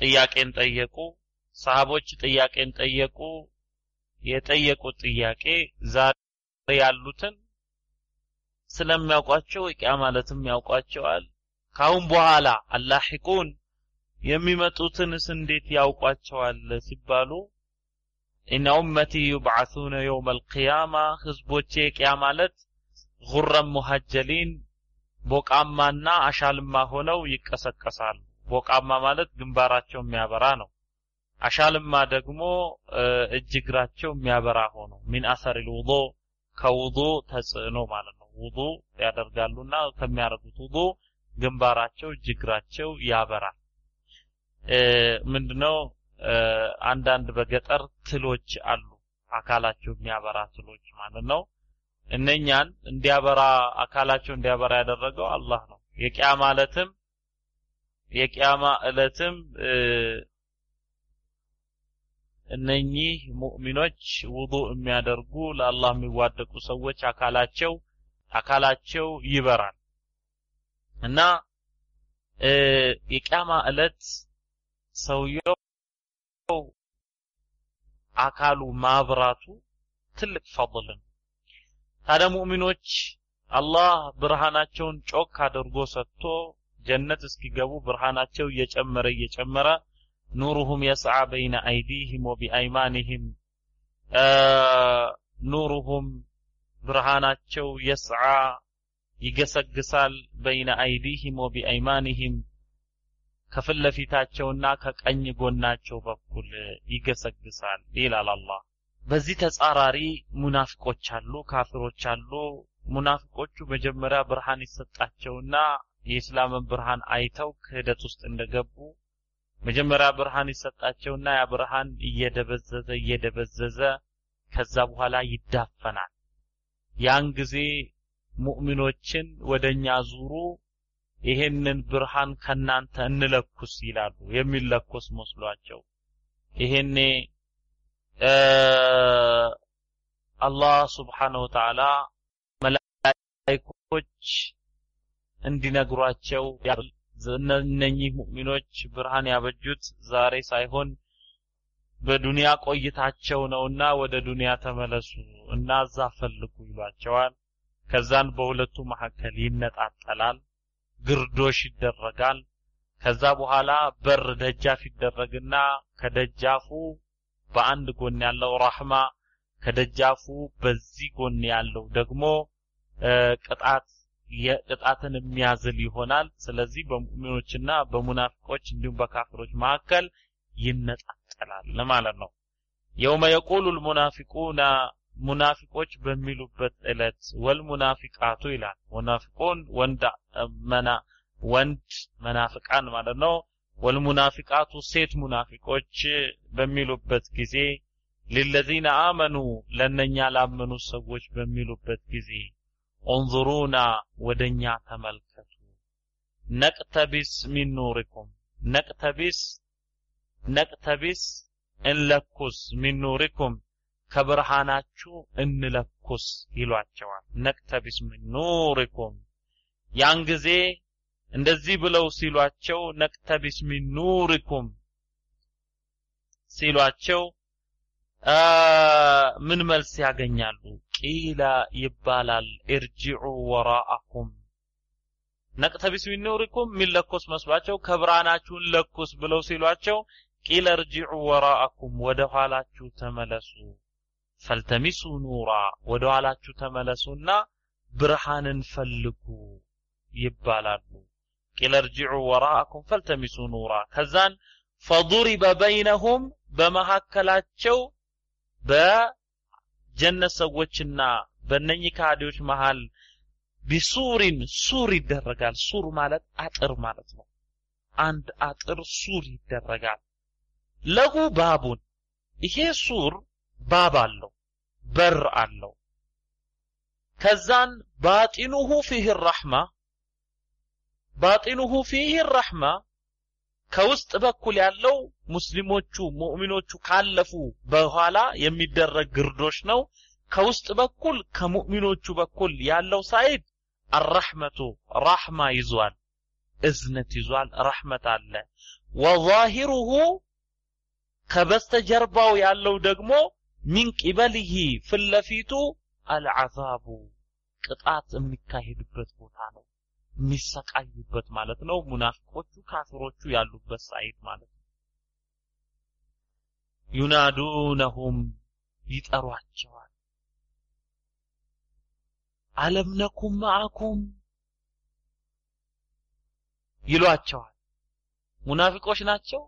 ጥያቄን ጠየቁ። ሰሃቦች ጥያቄን ጠየቁ። የጠየቁት ጥያቄ ዛሬ ያሉትን ስለሚያውቋቸው የቂያ ማለትም ያውቋቸዋል። ካሁን በኋላ አላሂቁን የሚመጡትንስ እንዴት ያውቋቸዋል ሲባሉ ኢነ ኡመቲ ዩብዓሱነ የውም አልቅያማ ህዝቦቼ ቅያ ማለት ጉረም ሙሀጀሊን ቦቃማና አሻልማ ሆነው ይቀሰቀሳሉ። ቦቃማ ማለት ግንባራቸው የሚያበራ ነው። አሻልማ ደግሞ እጅ እግራቸው የሚያበራ ሆኖ ሚን አሰሪል ውዶ ከውዶ ተጽዕኖ ማለት ነው። ውዶ ያደርጋሉና ከሚያደርጉት ውዶ ግንባራቸው እጅ እግራቸው ያበራል። ምንድነው አንዳንድ በገጠር ትሎች አሉ አካላቸው የሚያበራ ትሎች ማለት ነው እነኛን እንዲያበራ አካላቸው እንዲያበራ ያደረገው አላህ ነው የቂያ ማለትም የቂያማ እለትም እነኚህ ሙእሚኖች ውዱ የሚያደርጉ ለአላህ የሚዋደቁ ሰዎች አካላቸው አካላቸው ይበራል እና የቂያማ እለት ሰውየው አካሉ ማብራቱ ትልቅ ፈضል ነው። ታዲያ ሙእሚኖች አላህ ብርሃናቸውን ጮክ አድርጎ ሰጥቶ ጀነት እስኪገቡ ብርሃናቸው እየጨመረ እየጨመረ ኑሩሁም የስዓ በይነ አይዲህም ወቢአይማኒህም ኑሩሁም ብርሃናቸው የስዓ ይገሰግሳል በይነ አይዲህም ወቢአይማኒህም ከፊት ለፊታቸውና ከቀኝ ጎናቸው በኩል ይገሰግሳል ይላል አላህ። በዚህ ተጻራሪ ሙናፊቆች አሉ፣ ካፊሮች አሉ። ሙናፊቆቹ መጀመሪያ ብርሃን ይሰጣቸውና የእስላምን ብርሃን አይተው ክህደት ውስጥ እንደገቡ መጀመሪያ ብርሃን ይሰጣቸውና ያ ብርሃን እየደበዘዘ እየደበዘዘ ከዛ በኋላ ይዳፈናል። ያን ጊዜ ሙእሚኖችን ወደኛ ዙሩ፣ ይሄንን ብርሃን ከናንተ እንለኩስ ይላሉ። የሚለኩስ መስሏቸው ይሄኔ አላህ ስብሓነሁ ወተዓላ መላኢኮች እንዲነግሯቸው እነኚህ ሙእሚኖች ብርሃን ያበጁት ዛሬ ሳይሆን በዱንያ ቆይታቸው ነውና ወደ ዱንያ ተመለሱ እና እዛ ፈልጉ ይሏቸዋል። ከዛን በሁለቱ መካከል ይነጣጠላል፣ ግርዶሽ ይደረጋል። ከዛ በኋላ በር ደጃፍ ይደረግና ከደጃፉ በአንድ ጎን ያለው ራህማ ከደጃፉ በዚህ ጎን ያለው ደግሞ ቅጣት የቅጣትን የሚያዝል ይሆናል። ስለዚህ በሙእሚኖችና በሙናፊቆች እንዲሁም በካፊሮች መካከል ይነጣጠላል ማለት ነው። የውመ የቁሉ ልሙናፊቁና ሙናፊቆች በሚሉበት ዕለት ወልሙናፊቃቱ ይላል። ሙናፊቁን ወንድ መና ወንድ መናፍቃን ማለት ነው። ወልሙናፊቃቱ ሴት ሙናፊቆች በሚሉበት ጊዜ ሊለዚነ አመኑ ለነኛ ላመኑ ሰዎች በሚሉበት ጊዜ ኦንዙሩና ወደኛ ተመልከቱ ነቅተቢስ ሚን ኑሪኩም ነቅተቢስ ነቅተቢስ እንለኩስ ሚን ኑሪኩም ከብርሃናችሁ እንለኩስ ይሏቸዋል። ነቅተቢስ ሚን ኑሪኩም ያን ጊዜ እንደዚህ ብለው ሲሏቸው ነቅተቢስ ሚን ኑሪኩም ሲሏቸው ምን መልስ ያገኛሉ? ቂላ ይባላል እርጅዑ ወራአኩም ነቅተቢስ ሚን ኑሪኩም የሚለኮስ መስሏቸው ከብርሃናችሁን ለኩስ ብለው ሲሏቸው ቂለ እርጅዑ ወራአኩም ወደ ኋላችሁ ተመለሱ ፈልተሚሱ ኑራ ወደ ኋላችሁ ተመለሱና ብርሃንን ፈልጉ ይባላሉ። قيل ارجعوا وراءكم فالتمسوا نورا. كزان فضرب بينهم بما هكلاتشو بجنة سوتشنا بنني كاديوش محل بسور سور يدرجال سور مالت أطر مالت عند أطر سور يدرجال لغو بابون إيه سور باب الله بر الله كزان باطنه فيه الرحمة ባጢኑሁ ፊህ ረሕማ ከውስጥ በኩል ያለው ሙስሊሞቹ ሙእሚኖቹ ካለፉ በኋላ የሚደረግ ግርዶሽ ነው። ከውስጥ በኩል ከሙእሚኖቹ በኩል ያለው ሳይድ አረሕመቱ ራሕማ ይዟል፣ እዝነት ይዟል፣ ረሕመት አለ። ወዛሂሩሁ ከበስተጀርባው ያለው ደግሞ ሚን ቂበልህ ፊት ለፊቱ አልዓዛቡ ቅጣት የሚካሄድበት ቦታ ነው። የሚሰቃዩበት ማለት ነው። ሙናፊቆቹ ካፊሮቹ ያሉበት ሳይድ ማለት ነው። ዩናዱነሁም ይጠሯቸዋል። አለም ነኩም ማዕኩም ይሏቸዋል። ሙናፊቆች ናቸው።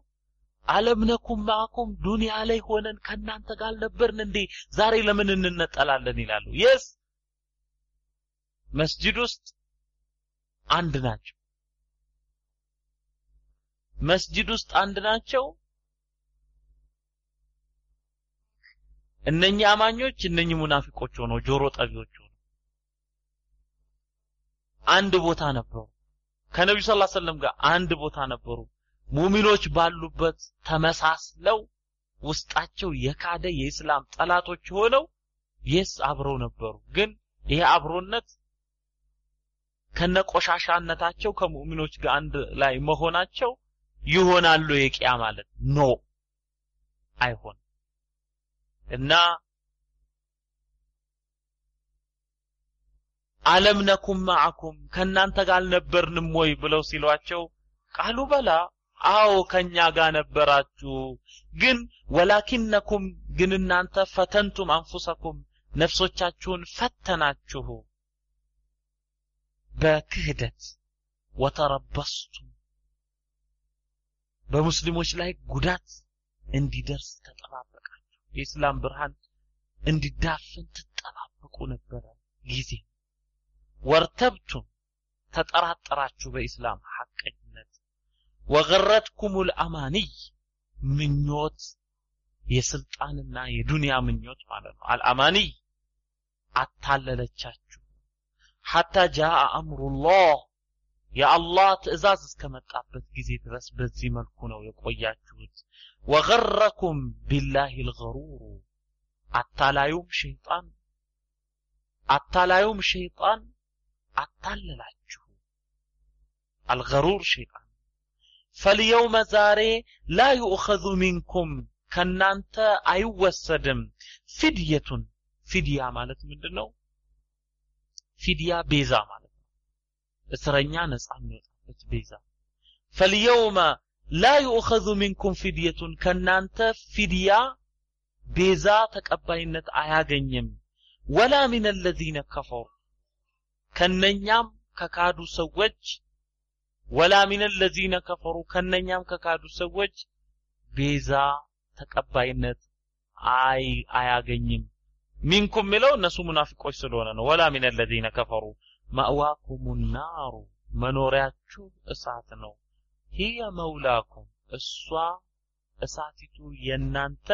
አለም ነኩም ማዕኩም ዱንያ ላይ ሆነን ከእናንተ ጋር አልነበርን እንዴ? ዛሬ ለምን እንነጠላለን ይላሉ። የስ መስጂድ ውስጥ አንድ ናቸው። መስጂድ ውስጥ አንድ ናቸው። እነኚህ አማኞች እነኚህ ሙናፊቆች ሆነው ጆሮ ጠቢዎች ሆነው አንድ ቦታ ነበሩ። ከነቢዩ ሰለላሁ ዐለይሂ ወሰለም ጋር አንድ ቦታ ነበሩ። ሙሚኖች ባሉበት ተመሳስለው ውስጣቸው የካደ የእስላም ጠላቶች ሆነው የስ አብረው ነበሩ። ግን ይሄ አብሮነት ከነቆሻሻነታቸው ከሙእሚኖች ጋር አንድ ላይ መሆናቸው ይሆናሉ የቂያ ማለት ኖ አይሆን እና አለም ነኩም ማዕኩም ከእናንተ ጋር አልነበርንም ወይ ብለው ሲሏቸው ቃሉ በላ አዎ ከኛ ጋር ነበራችሁ ግን ወላኪነኩም ግን እናንተ ፈተንቱም አንፉሰኩም ነፍሶቻችሁን ፈተናችሁ በክህደት ወተረበስቱም። በሙስሊሞች ላይ ጉዳት እንዲደርስ ተጠባበቃችሁ የእስላም ብርሃን እንዲዳፍን ትጠባበቁ ነበረ ጊዜ። ወርተብቱም ተጠራጠራችሁ በኢስላም ሐቀኝነት። ወገረትኩም ልአማንይ ምኞት የስልጣንና የዱንያ ምኞት ማለት ነው። አልአማንይ አታለለቻችሁ ሐታ ጃአ አምሩላህ የአላህ ትእዛዝ እስከመጣበት ጊዜ ድረስ በዚህ መልኩ ነው የቆያችሁት ወገረኩም ቢላሂ ልገሩሩ አታላዩም ሸይጣን አታላዩም ሸይጣን አታለላችሁ አልገሩር ሸይጣን ፈልየውመ ዛሬ ላ ዩእኸዙ ሚንኩም ከናንተ አይወሰድም ፊድየቱን ፊድያ ማለት ምንድን ነው ፊድያ ቤዛ ማለት ነው። እስረኛ ነፃ የሚወጣበት ቤዛ። ፈልየውመ ላ ዩእኸዙ ሚንኩም ፊድየቱን ከናንተ ፊድያ ቤዛ ተቀባይነት አያገኝም። ወላ ሚን አለዚነ ከፈሩ ከነኛም ከካዱ ሰዎች ወላ ሚን አለዚነ ከፈሩ ከነኛም ከካዱ ሰዎች ቤዛ ተቀባይነት አይ አያገኝም ሚንኩም የሚለው እነሱ ሙናፊቆች ስለሆነ ነው ወላ ሚን አለዚነ ከፈሩ ማእዋኩም ናሩ መኖሪያችሁ እሳት ነው ሂየ መውላኩም እሷ እሳቲቱ የናንተ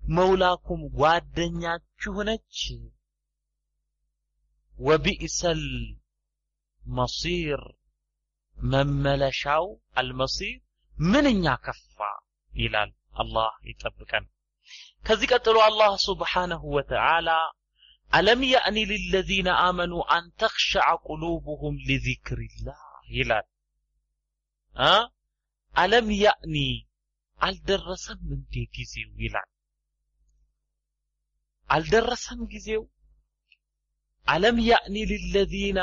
መውላኩም ጓደኛችሁ ነች ወቢእሰል መሲር መመለሻው አልመሲር ምንኛ ከፋ ይላል አላህ ይጠብቀን ከዚህ ቀጥሎ አላህ ስብሓነሁ ወተዓላ አለም ያእኒ ሊለዚነ አመኑ አን ተኽሸዐ ቁሉብሁም ሊዚክሪላህ ይላል አ አለም ያእኒ አልደረሰም እንዴ ጊዜው ይላል አልደረሰም ጊዜው አለም ያእኒ ሊለዚነ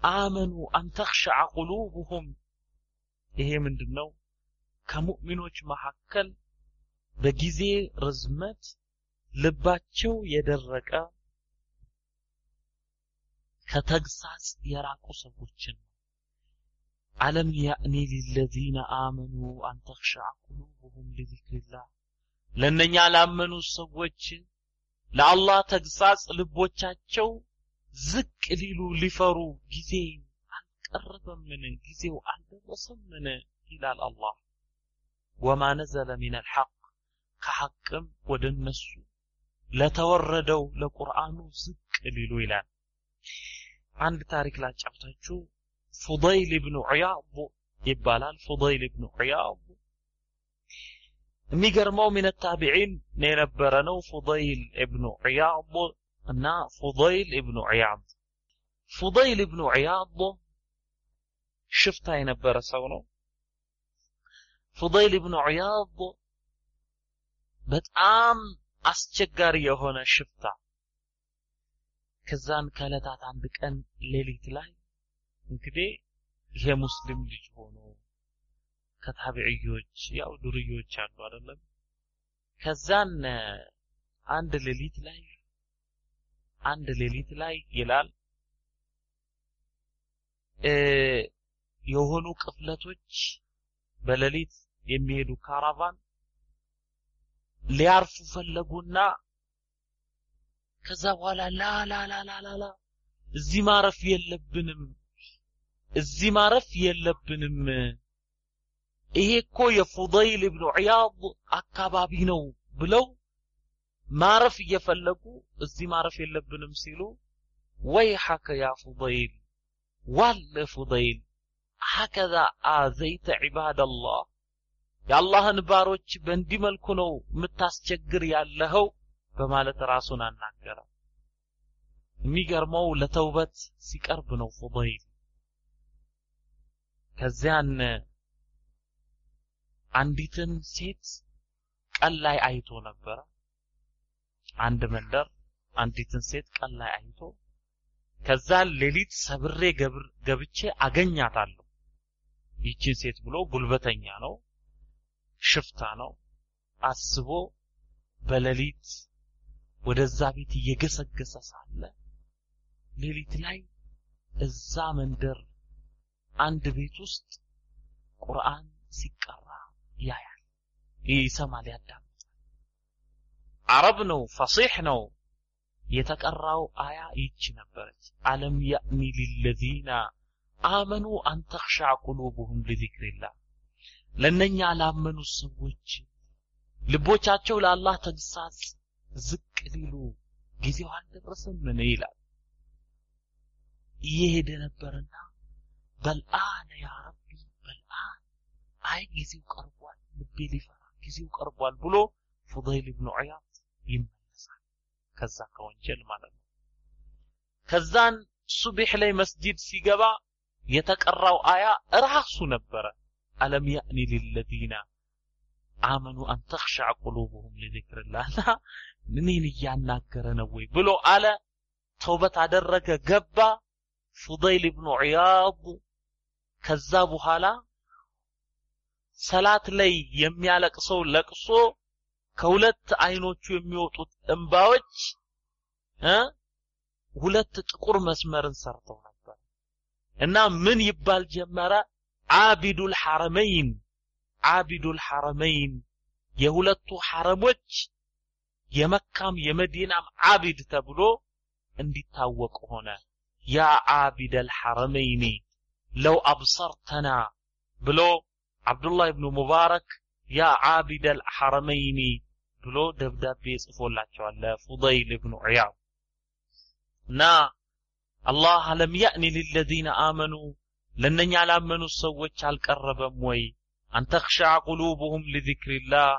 አመኑ አን ተኽሸዐ ቁሉብሁም ይሄ ምንድን ነው ከሙእሚኖች መካከል በጊዜ ርዝመት ልባቸው የደረቀ ከተግሳጽ የራቁ ሰዎችን ነው። አለም ያእኒ ሊለዚነ አመኑ አን ተኽሸዐ ቁሉብሁም ሊዚክሪላህ ለእነኛ ላመኑ ሰዎች ለአላህ ተግሳጽ ልቦቻቸው ዝቅ ሊሉ ሊፈሩ። ጊዜ አልቀረበምን? ጊዜው አልደረሰምን? ይላል አላህ። ወማ ነዘለ ሚን አልሐቅ كحقم ودنس لا توردوا لقران زق ليلو إلى عند تاريخ لا تشفتاچو فضيل بن عياض يبالال فضيل بن عياض ميغرمو من التابعين نيربرنو فضيل بن عياض أنا فضيل بن عياض فضيل بن عياض شفتها ينبر سونو فضيل بن عياض በጣም አስቸጋሪ የሆነ ሽፍታ። ከዛን ከዕለታት አንድ ቀን ሌሊት ላይ እንግዲህ ይሄ ሙስሊም ልጅ ሆኖ ከታቢዕዮች ያው ዱርዮች አሉ አይደለም? ከዛን አንድ ሌሊት ላይ አንድ ሌሊት ላይ ይላል የሆኑ ቅፍለቶች በሌሊት የሚሄዱ ካራቫን ሊያርፉ ፈለጉና ከዛ በኋላ ላ ላ ላ ላ ላ ላ እዚህ ማረፍ የለብንም እዚህ ማረፍ የለብንም ይሄ እኮ የፉደይል ብኑ ዕያድ አካባቢ ነው ብለው ማረፍ እየፈለጉ እዚህ ማረፍ የለብንም ሲሉ ወይሐከ ያ ፉደይል ዋለ ፉደይል ሀከዛ አዘይተ ዒባድ አላህ የአላህን ባሮች በእንዲህ መልኩ ነው የምታስቸግር ያለኸው በማለት ራሱን አናገረ። የሚገርመው ለተውበት ሲቀርብ ነው ፉضይል ከዚያን አንዲትን ሴት ቀን ላይ አይቶ ነበረ። አንድ መንደር አንዲትን ሴት ቀን ላይ አይቶ ከዛ ሌሊት ሰብሬ ገብቼ አገኛታለሁ። ይቺን ሴት ብሎ ጉልበተኛ ነው ሽፍታ ነው። አስቦ በሌሊት ወደዛ ቤት እየገሰገሰ ሳለ ሌሊት ላይ እዛ መንደር አንድ ቤት ውስጥ ቁርአን ሲቀራ ያያል። ይሰማል ያዳምጣል። አረብ ነው ፈሲሕ ነው። የተቀራው አያ ይቺ ነበረች። አለም ያእኒ ሊለዚነ አመኑ አን ተኽሻዕ ቁሉብሁም ሊዚክሪላህ ለእነኛ ላመኑ ሰዎች ልቦቻቸው ለአላህ ተግሳጽ ዝቅ ሊሉ ጊዜው አልደረሰምን ይላል። እየሄደ ነበርና በልአነ ያ ረቢ በልአን አይ ጊዜው ቀርቧል ልቤ ሊፈራ ጊዜው ቀርቧል ብሎ ፉደይል ብኑ ዑያድ ይመለሳል። ከዛ ከወንጀል ማለት ነው። ከዛን ሱቢሕ ላይ መስጂድ ሲገባ የተቀራው አያ ራሱ ነበረ አለም ያእኒ ሊለዚነ አመኑ አን ተኽሻዕ ቁሉብሁም ሊዚክርላህ እኔን እያናገረ ነው ወይ ብሎ አለ ተውበት አደረገ ገባ ፉደይል ብኑ ዒያድ ከዛ በኋላ ሰላት ላይ የሚያለቅሰው ለቅሶ ከሁለት አይኖቹ የሚወጡት እንባዎች እ ሁለት ጥቁር መስመርን ሰርተው ነበር እና ምን ይባል ጀመረ አቢዱል ሐረመይን አቢዱል ሐረመይን የሁለቱ ሐረሞች የመካም የመዲናም አቢድ ተብሎ እንዲታወቅ ሆነ ያ አቢደል ሐረመይኒ ለው አብሰርተና ብሎ አብዱላህ ብኑ ሙባረክ ያ አቢደል ሐረመይኒ ብሎ ደብዳቤ ጽፎላቸዋል ለፉደይል ብኑ ዒያድ እና አላህ አለም ያእኒ ሊለዚነ አመኑ ለእነኛ ላመኑ ሰዎች አልቀረበም ወይ አንተኽሻ ቁሉብሁም ሊዚክሪላህ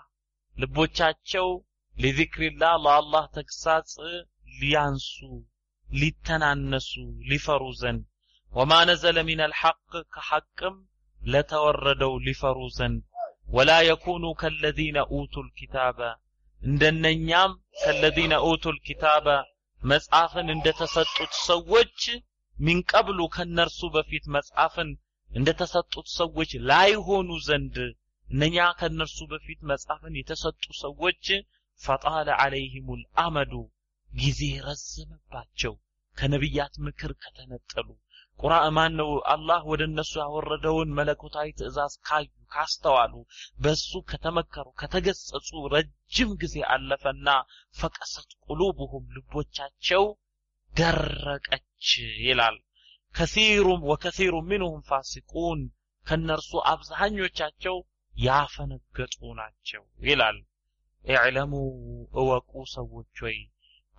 ልቦቻቸው ሊዚክሪላህ ለአላህ ተግሳጽ ሊያንሱ ሊተናነሱ ሊፈሩ ዘንድ ወማ ነዘለ ሚን አልሐቅ ከሐቅም ለተወረደው ሊፈሩ ዘንድ ወላ የኩኑ ከለዚነ ኡቱ ልኪታበ እንደነኛም ከለዚነ ኡቱ ልኪታበ መጽሐፍን እንደተሰጡት ሰዎች ሚን ቀብሉ ከነርሱ በፊት መጽሐፍን እንደተሰጡት ሰዎች ላይሆኑ ዘንድ እነኛ ከነርሱ በፊት መጽሐፍን የተሰጡ ሰዎች ፈጣለ ዐለይሂሙል አመዱ ጊዜ ረዘመባቸው ከነቢያት ምክር ከተነጠሉ። ቁርአን ማን ነው አላህ ወደ እነሱ ያወረደውን መለኮታዊ ትእዛዝ ካዩ ካስተዋሉ በሱ ከተመከሩ ከተገጸጹ ረጅም ጊዜ አለፈና ፈቀሰት ቁሉብሁም ልቦቻቸው ደረቀች ይላል ከሲሩም ወከሲሩ ሚንሁም ፋሲቁን ከነርሱ አብዛኞቻቸው ያፈነገጡ ናቸው ይላል ኢዕለሙ እወቁ ሰዎች ወይ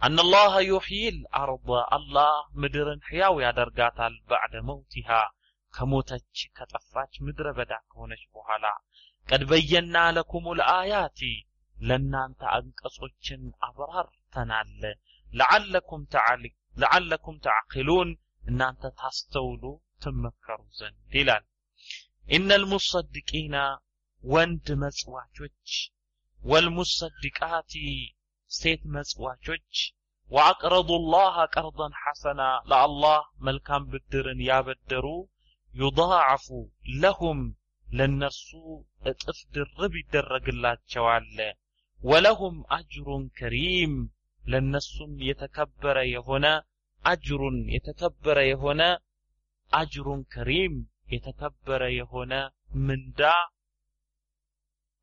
أن الله يحيي الأرض الله مدرن حياو ያደርጋታል بعد موتها ከሞተች ከጠፋች ምድረ በዳ ከሆነች በኋላ ቀድ በየና ለኩም ልአያቲ ለእናንተ አንቀጾችን አብራርተናል ለዓለኩም لعلكم تعقلون إن أنت تستولوا تمكروا زند. يلال ان المصدقين وند مصواتوچ والمصدقات سيت مصواتوچ وأقرضوا الله قرضا حسنا لالله ملكام بدرن يابدرو يضاعف لهم ለነርሱ እጥፍ ድርብ ይደረግላቸዋል ولهم أجر كريم ለነሱም የተከበረ የሆነ አጅሩን የተከበረ የሆነ አጅሩን ከሪም የተከበረ የሆነ ምንዳ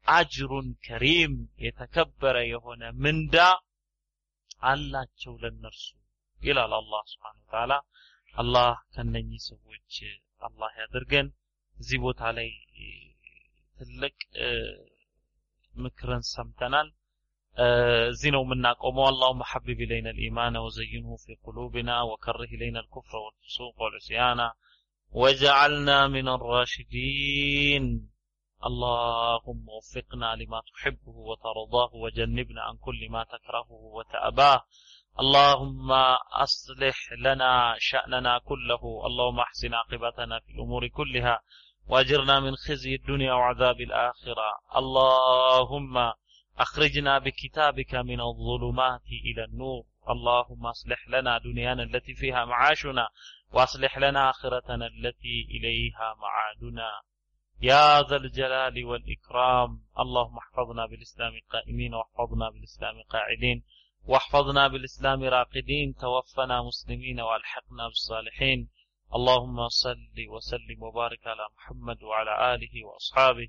አጅሩን ከሪም የተከበረ የሆነ ምንዳ አላቸው ለነርሱ ይላል አላህ ስብሓን ወተዓላ። አላህ ከነኚህ ሰዎች አላህ ያድርገን እዚህ ቦታ ላይ ትልቅ ምክርን ሰምተናል እዚህ ነው የምናቆመው አላሁመ ሐቢብ ኢለይና ልኢማን ወዘይንሁ ፊ ቁሉብና ወከርህ ኢለይና ልኩፍረ ወልፍሱቅ ወልዕስያና وجعلنا من الراشدين اللهم وفقنا لما تحبه وترضاه وجنبنا عن كل ما تكرهه وتأباه اللهم أصلح لنا شأننا كله اللهم احسن عاقبتنا في الأمور كلها وأجرنا من خزي الدنيا وعذاب الآخرة اللهم أخرجنا بكتابك من الظلمات إلى النور. اللهم أصلح لنا دنيانا التي فيها معاشنا وأصلح لنا آخرتنا التي إليها معادنا. يا ذا الجلال والإكرام اللهم احفظنا بالإسلام قائمين واحفظنا بالإسلام قاعدين واحفظنا بالإسلام راقدين توفنا مسلمين وألحقنا بالصالحين. اللهم صل وسلم وبارك على محمد وعلى آله وأصحابه.